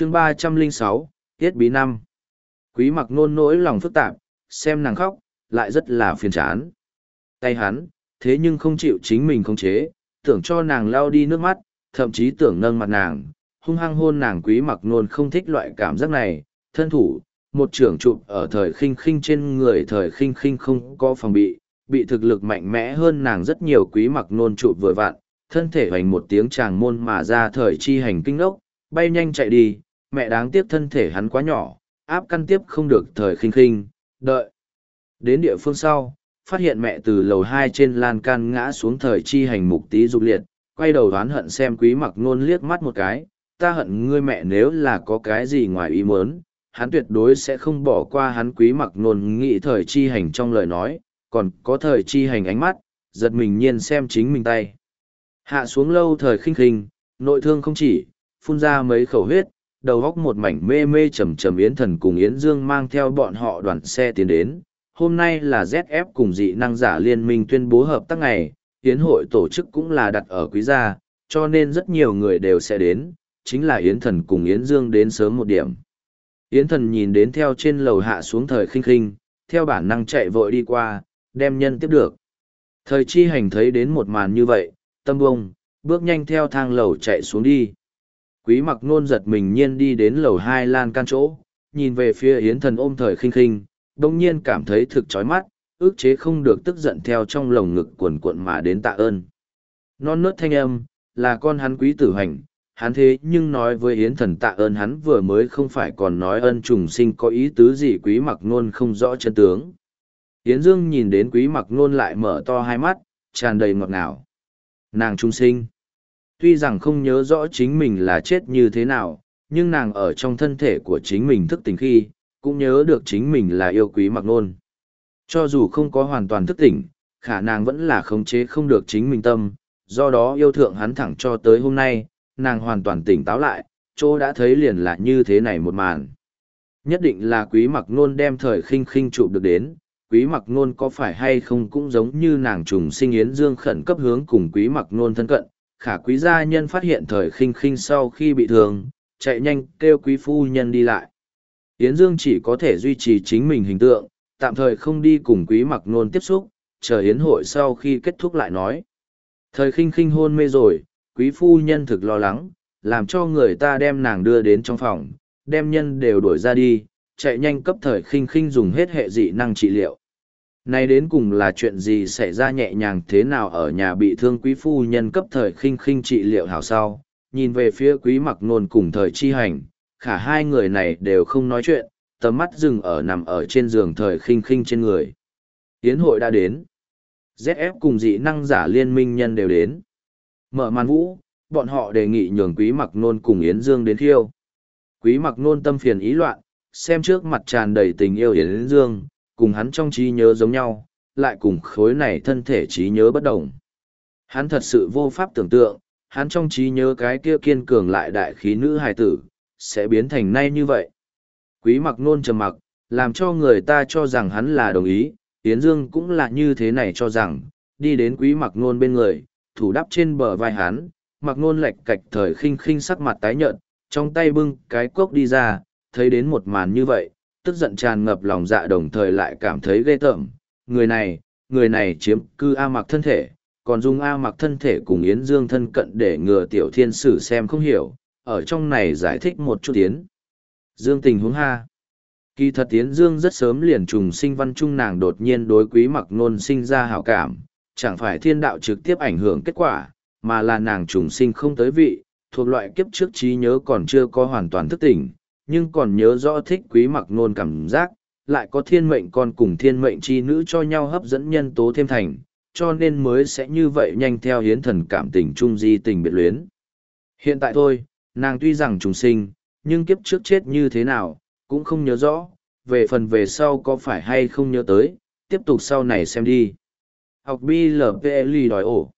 chương ba trăm linh sáu, tiết bí năm. Quý mặc nôn nỗi lòng phức tạp, xem nàng khóc, lại rất là phiền chán. Tay hắn, thế nhưng không chịu chính mình khống chế, tưởng cho nàng lao đi nước mắt, thậm chí tưởng nâng mặt nàng. Hung hăng hôn nàng quý mặc nôn không thích loại cảm giác này. Thân thủ, một trưởng chụp ở thời khinh khinh trên người, thời khinh khinh không có phòng bị bị thực lực mạnh mẽ hơn nàng rất nhiều quý mặc nôn chụp vừa vặn. Thân thể hoành một tiếng tràng môn mà ra thời chi hành kinh ốc, bay nhanh chạy đi mẹ đáng tiếc thân thể hắn quá nhỏ, áp căn tiếp không được thời khinh khinh, đợi. Đến địa phương sau, phát hiện mẹ từ lầu hai trên lan can ngã xuống thời chi hành mục tí dục liệt, quay đầu đoán hận xem quý mặc nôn liếc mắt một cái, ta hận ngươi mẹ nếu là có cái gì ngoài ý muốn, hắn tuyệt đối sẽ không bỏ qua hắn. Quý mặc nôn nghĩ thời chi hành trong lời nói, còn có thời chi hành ánh mắt, giật mình nhiên xem chính mình tay. Hạ xuống lâu thời khinh khinh, nội thương không chỉ, phun ra mấy khẩu huyết đầu góc một mảnh mê mê trầm trầm yến thần cùng yến dương mang theo bọn họ đoàn xe tiến đến. Hôm nay là zf cùng dị năng giả liên minh tuyên bố hợp tác ngày, yến hội tổ chức cũng là đặt ở quý gia, cho nên rất nhiều người đều sẽ đến, chính là yến thần cùng yến dương đến sớm một điểm. Yến thần nhìn đến theo trên lầu hạ xuống thời khinh khinh, theo bản năng chạy vội đi qua, đem nhân tiếp được. Thời chi hành thấy đến một màn như vậy, tâm bông, bước nhanh theo thang lầu chạy xuống đi quý mặc nôn giật mình nhiên đi đến lầu hai lan can chỗ, nhìn về phía yến thần ôm thời khinh khinh đông nhiên cảm thấy thực chói mắt, ước chế không được tức giận theo trong lồng ngực cuộn cuộn mà đến tạ ơn. Non nớt thanh âm, là con hắn quý tử hành, hắn thế nhưng nói với yến thần tạ ơn hắn vừa mới không phải còn nói ân trùng sinh có ý tứ gì quý mặc nôn không rõ chân tướng. Yến dương nhìn đến quý mặc nôn lại mở to hai mắt, tràn đầy ngọt ngào. Nàng trung sinh tuy rằng không nhớ rõ chính mình là chết như thế nào, nhưng nàng ở trong thân thể của chính mình thức tỉnh khi, cũng nhớ được chính mình là yêu quý mặc nôn. Cho dù không có hoàn toàn thức tỉnh, khả năng vẫn là khống chế không được chính mình tâm, do đó yêu thượng hắn thẳng cho tới hôm nay, nàng hoàn toàn tỉnh táo lại, chỗ đã thấy liền là như thế này một màn. Nhất định là quý mặc nôn đem thời khinh khinh chụp được đến, quý mặc nôn có phải hay không cũng giống như nàng trùng sinh yến dương khẩn cấp hướng cùng quý mặc nôn thân cận khả quý gia nhân phát hiện thời khinh khinh sau khi bị thương, chạy nhanh kêu quý phu nhân đi lại. Yến dương chỉ có thể duy trì chính mình hình tượng, tạm thời không đi cùng quý mặc nôn tiếp xúc, chờ yến hội sau khi kết thúc lại nói. Thời khinh khinh hôn mê rồi, quý phu nhân thực lo lắng, làm cho người ta đem nàng đưa đến trong phòng, đem nhân đều đuổi ra đi, chạy nhanh cấp thời khinh khinh dùng hết hệ dị năng trị liệu. Nay đến cùng là chuyện gì xảy ra nhẹ nhàng thế nào ở nhà bị thương quý phu nhân cấp thời khinh khinh trị liệu hảo sau, nhìn về phía quý mặc nôn cùng thời chi hành, khả hai người này đều không nói chuyện, tầm mắt dừng ở nằm ở trên giường thời khinh khinh trên người. yến hội đã đến. ZF cùng dị năng giả liên minh nhân đều đến. Mở màn vũ, bọn họ đề nghị nhường quý mặc nôn cùng Yến Dương đến thiêu. Quý mặc nôn tâm phiền ý loạn, xem trước mặt tràn đầy tình yêu Yến Dương, cùng hắn trong trí nhớ giống nhau, lại cùng khối này thân thể trí nhớ bất đồng. Hắn thật sự vô pháp tưởng tượng, hắn trong trí nhớ cái kia kiên cường lại đại khí nữ hài tử, sẽ biến thành nay như vậy. Quý mặc nôn trầm mặc, làm cho người ta cho rằng hắn là đồng ý, Yến Dương cũng là như thế này cho rằng, đi đến quý mặc nôn bên người, thủ đắp trên bờ vai hắn, mặc nôn lệch cạch thời khinh khinh sắc mặt tái nhợt, trong tay bưng cái cốc đi ra, thấy đến một màn như vậy, tức giận tràn ngập lòng dạ đồng thời lại cảm thấy ghê tởm. Người này, người này chiếm cư A mặc thân thể, còn dùng A mặc thân thể cùng Yến Dương thân cận để ngừa tiểu thiên sử xem không hiểu, ở trong này giải thích một chút Yến. Dương tình huống ha. Kỳ thật Yến Dương rất sớm liền trùng sinh văn trung nàng đột nhiên đối quý mặc nôn sinh ra hảo cảm, chẳng phải thiên đạo trực tiếp ảnh hưởng kết quả, mà là nàng trùng sinh không tới vị, thuộc loại kiếp trước trí nhớ còn chưa có hoàn toàn thức tỉnh, nhưng còn nhớ rõ thích quý mặc nôn cảm giác, lại có thiên mệnh con cùng thiên mệnh chi nữ cho nhau hấp dẫn nhân tố thêm thành, cho nên mới sẽ như vậy nhanh theo hiến thần cảm tình trung di tình biệt luyến. Hiện tại thôi, nàng tuy rằng trùng sinh, nhưng kiếp trước chết như thế nào, cũng không nhớ rõ, về phần về sau có phải hay không nhớ tới, tiếp tục sau này xem đi. Học BLPL đòi ổ.